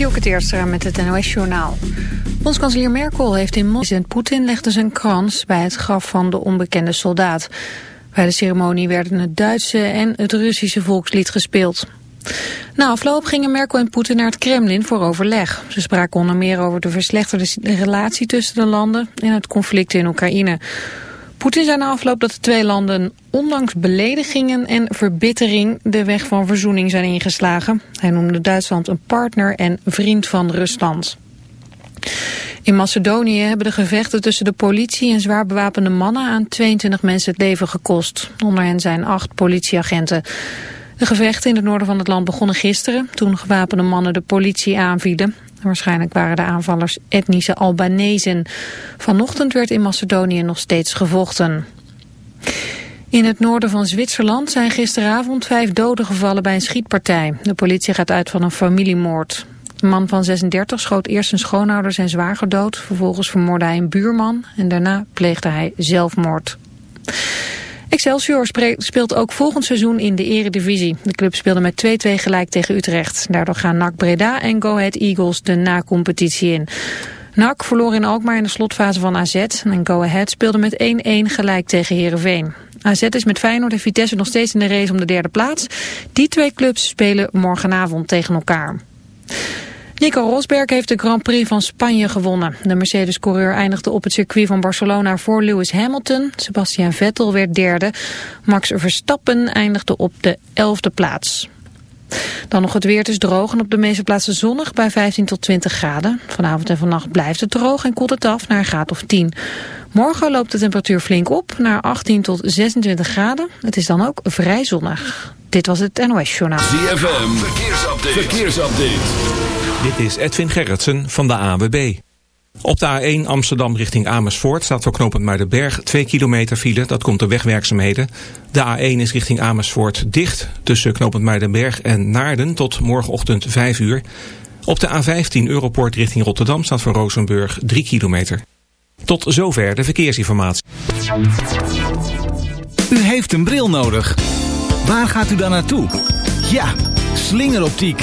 Dielke Teerstra met het NOS-journaal. Bondskanselier Merkel heeft in Moskou en Poetin legde zijn krans bij het graf van de onbekende soldaat. Bij de ceremonie werden het Duitse en het Russische volkslied gespeeld. Na afloop gingen Merkel en Poetin naar het Kremlin voor overleg. Ze spraken onder meer over de verslechterde relatie tussen de landen en het conflict in Oekraïne. Poetin zei na afloop dat de twee landen ondanks beledigingen en verbittering de weg van verzoening zijn ingeslagen. Hij noemde Duitsland een partner en vriend van Rusland. In Macedonië hebben de gevechten tussen de politie en zwaar bewapende mannen aan 22 mensen het leven gekost. Onder hen zijn acht politieagenten. De gevechten in het noorden van het land begonnen gisteren toen gewapende mannen de politie aanvielen. Waarschijnlijk waren de aanvallers etnische Albanezen. Vanochtend werd in Macedonië nog steeds gevochten. In het noorden van Zwitserland zijn gisteravond vijf doden gevallen bij een schietpartij. De politie gaat uit van een familiemoord. De man van 36 schoot eerst zijn schoonouders en zwager dood. Vervolgens vermoordde hij een buurman en daarna pleegde hij zelfmoord. Excelsior speelt ook volgend seizoen in de eredivisie. De club speelde met 2-2 gelijk tegen Utrecht. Daardoor gaan NAC Breda en Go Ahead Eagles de na-competitie in. NAC verloor in Alkmaar in de slotfase van AZ. En Go Ahead speelde met 1-1 gelijk tegen Heerenveen. AZ is met Feyenoord en Vitesse nog steeds in de race om de derde plaats. Die twee clubs spelen morgenavond tegen elkaar. Nico Rosberg heeft de Grand Prix van Spanje gewonnen. De Mercedes-coureur eindigde op het circuit van Barcelona voor Lewis Hamilton. Sebastian Vettel werd derde. Max Verstappen eindigde op de elfde plaats. Dan nog het weer. Het is droog en op de meeste plaatsen zonnig bij 15 tot 20 graden. Vanavond en vannacht blijft het droog en koelt het af naar een graad of 10. Morgen loopt de temperatuur flink op naar 18 tot 26 graden. Het is dan ook vrij zonnig. Dit was het NOS Journaal. ZFM, verkeersupdate. verkeersupdate. Dit is Edwin Gerritsen van de AWB. Op de A1 Amsterdam richting Amersfoort staat voor knooppunt de Berg 2 kilometer file. Dat komt door wegwerkzaamheden. De A1 is richting Amersfoort dicht tussen knooppunt Berg en Naarden tot morgenochtend 5 uur. Op de A15 Europort richting Rotterdam staat voor Rozenburg 3 kilometer. Tot zover de verkeersinformatie. U heeft een bril nodig. Waar gaat u dan naartoe? Ja, slingeroptiek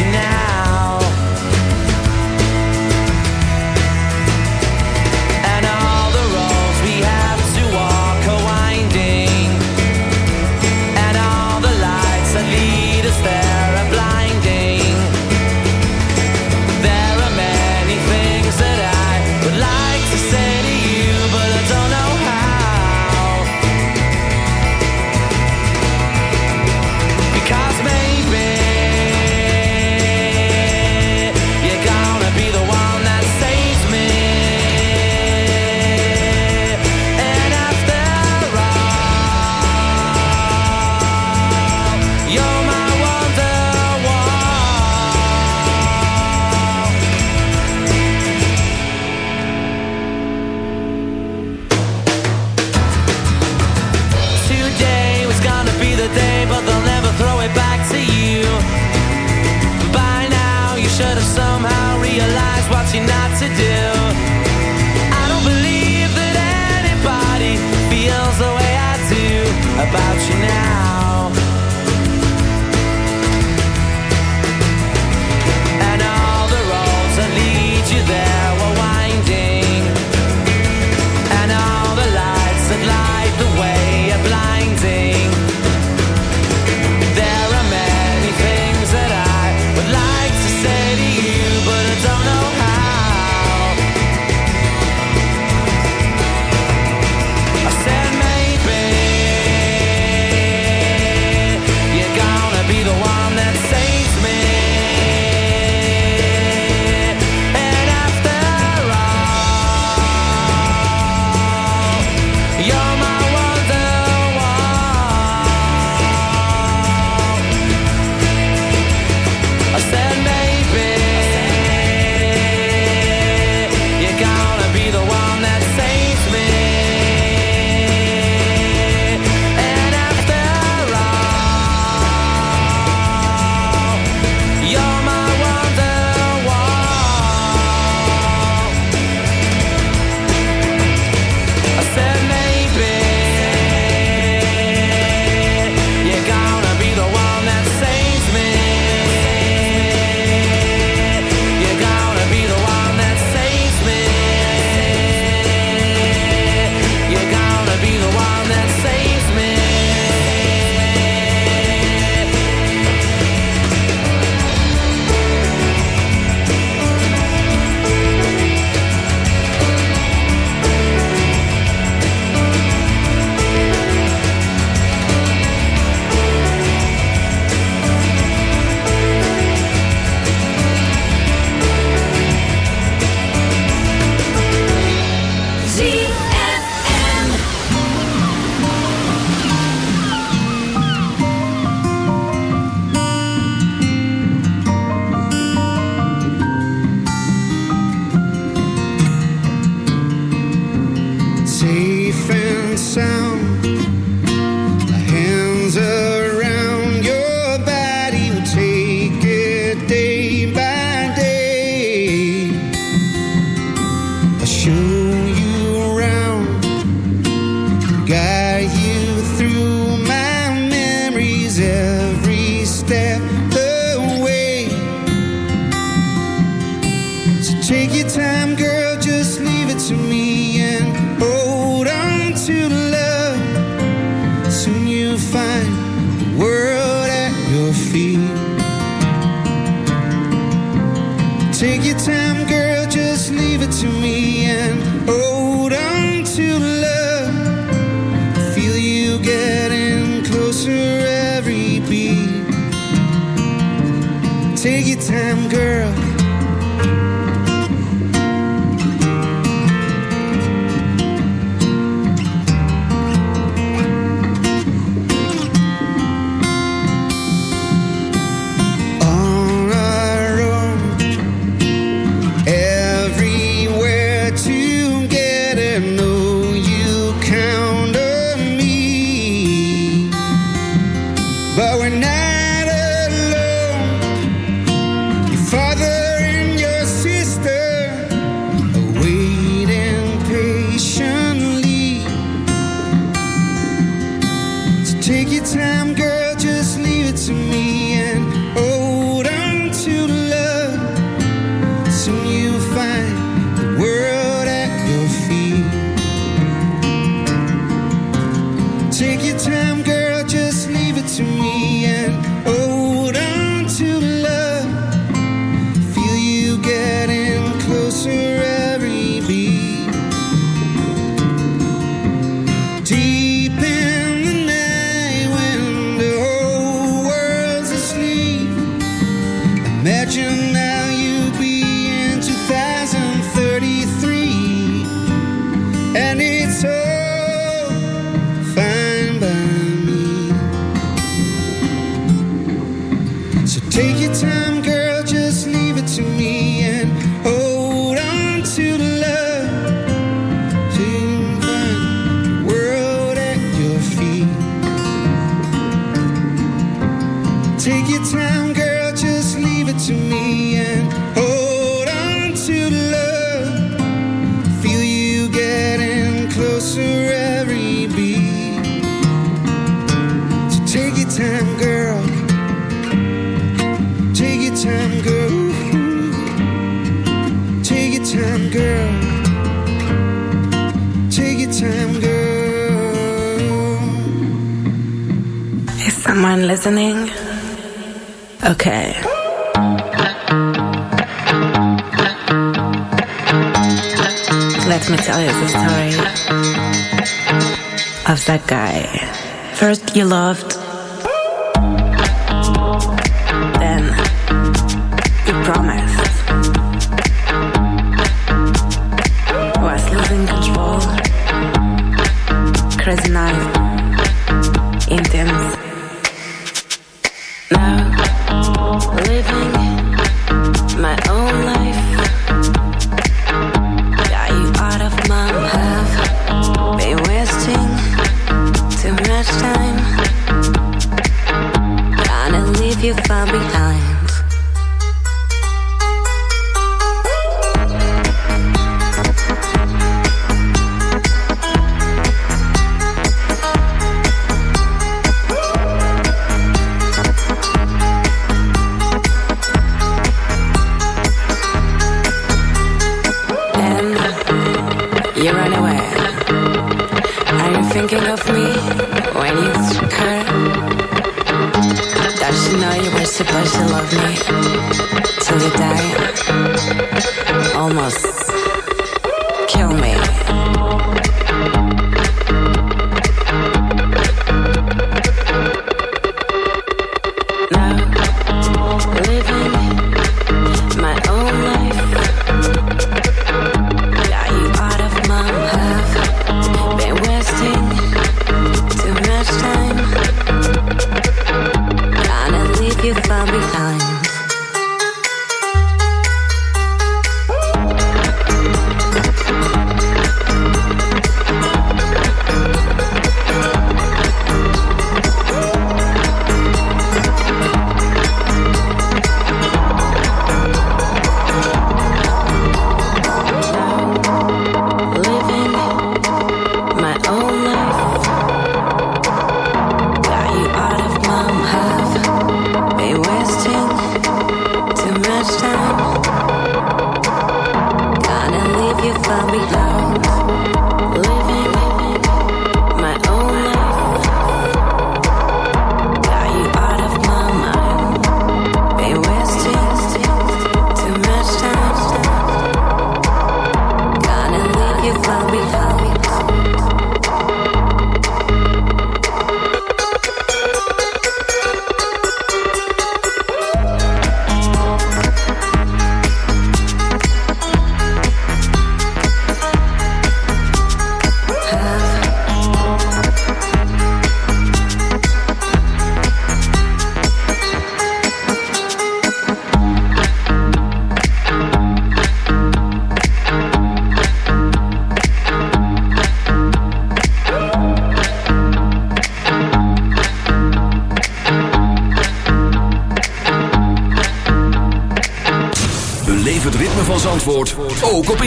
Now Take your time, girl. Take your time, girl. Take your time, girl. Take your time, girl. Is someone listening? Okay. Let me tell you the story of that guy. First you loved promise.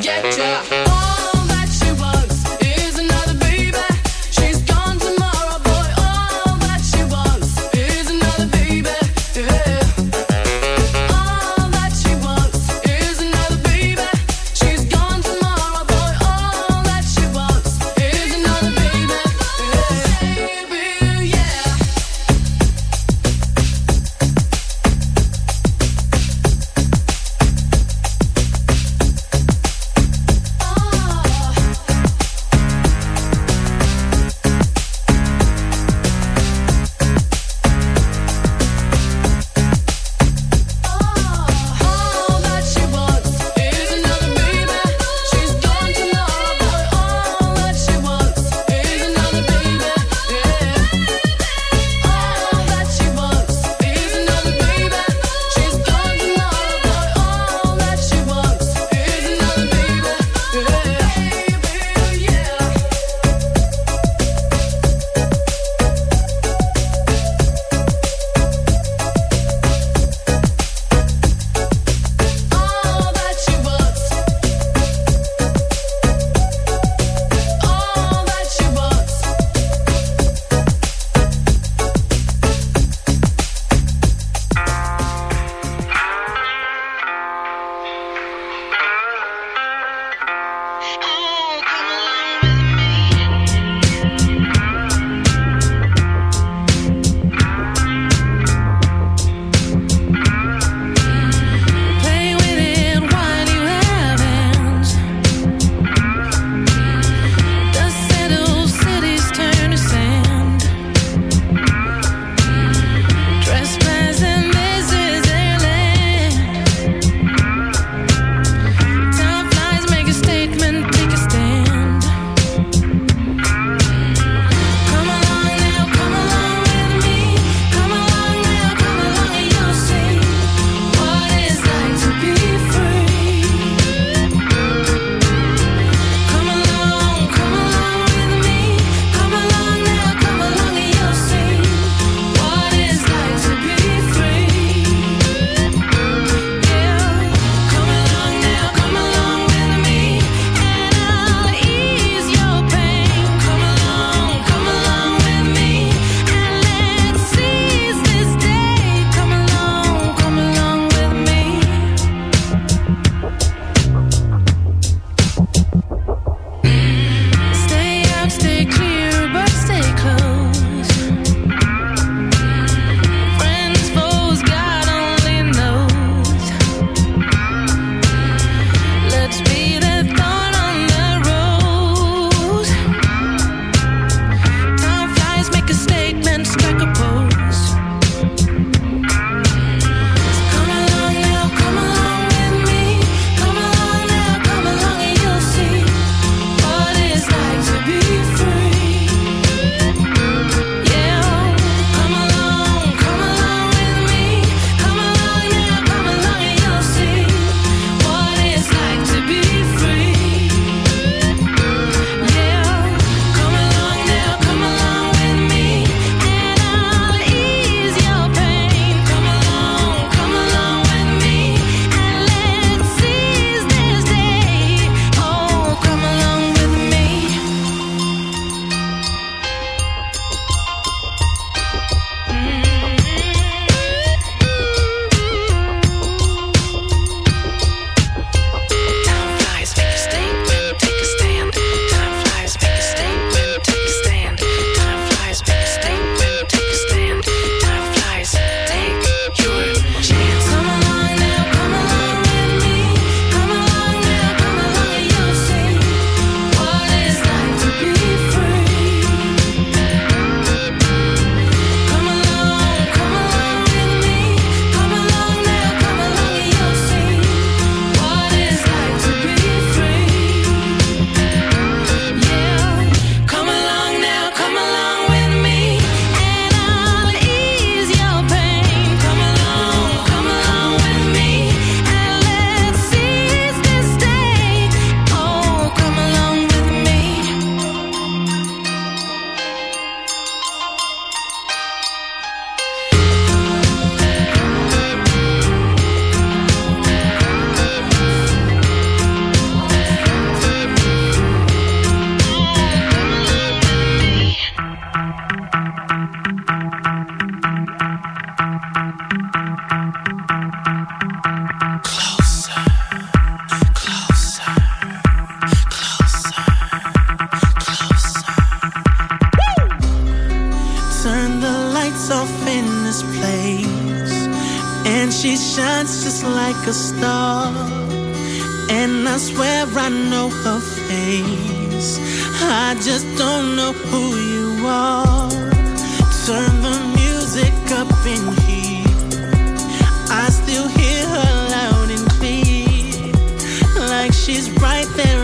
Getcha! still hear her loud and clear, like she's right there.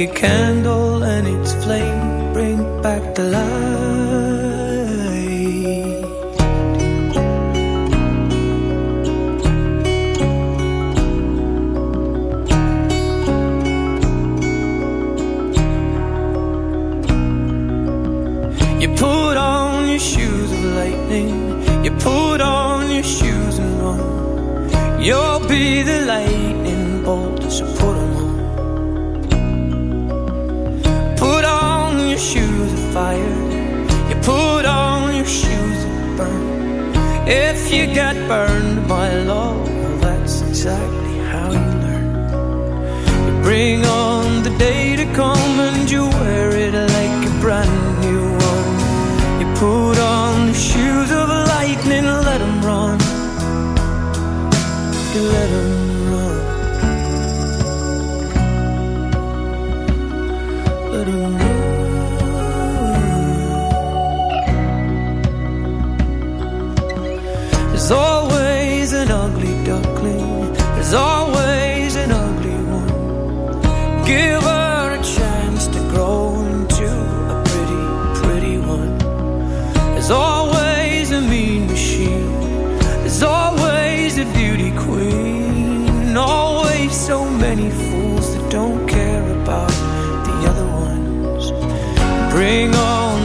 a candle and its flame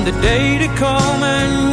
the day to come and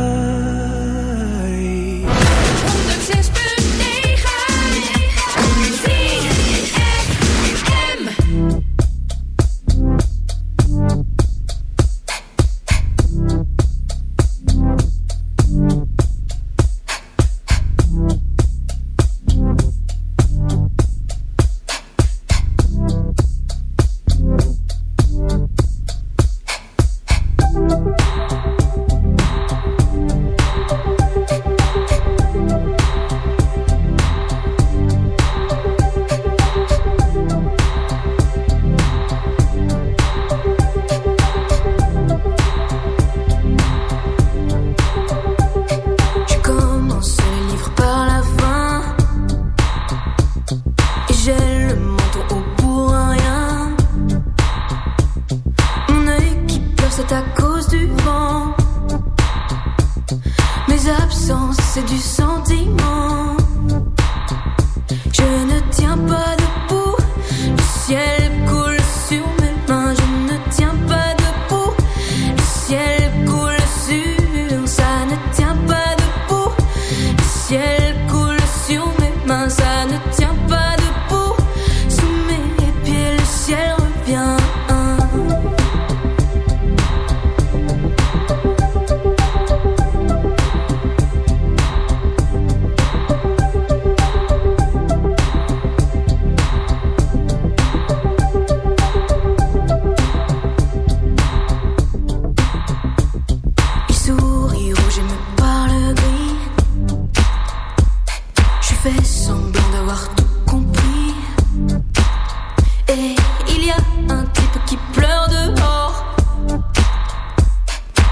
Il y a un type qui pleure dehors.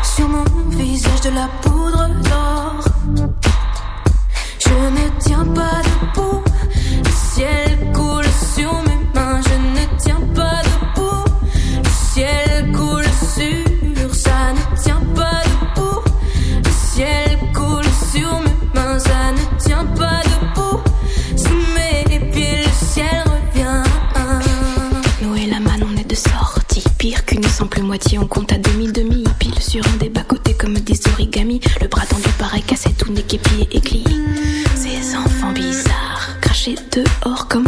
Sur mon visage de la poudre d'or. Je ne tiens pas. moitié, on compte à demi-demi. Pile sur un des bas-côtés comme des origamis. Le bras tendu paraît cassé, tout n'est qu'épié et glié. Ces enfants bizarres, crachés dehors comme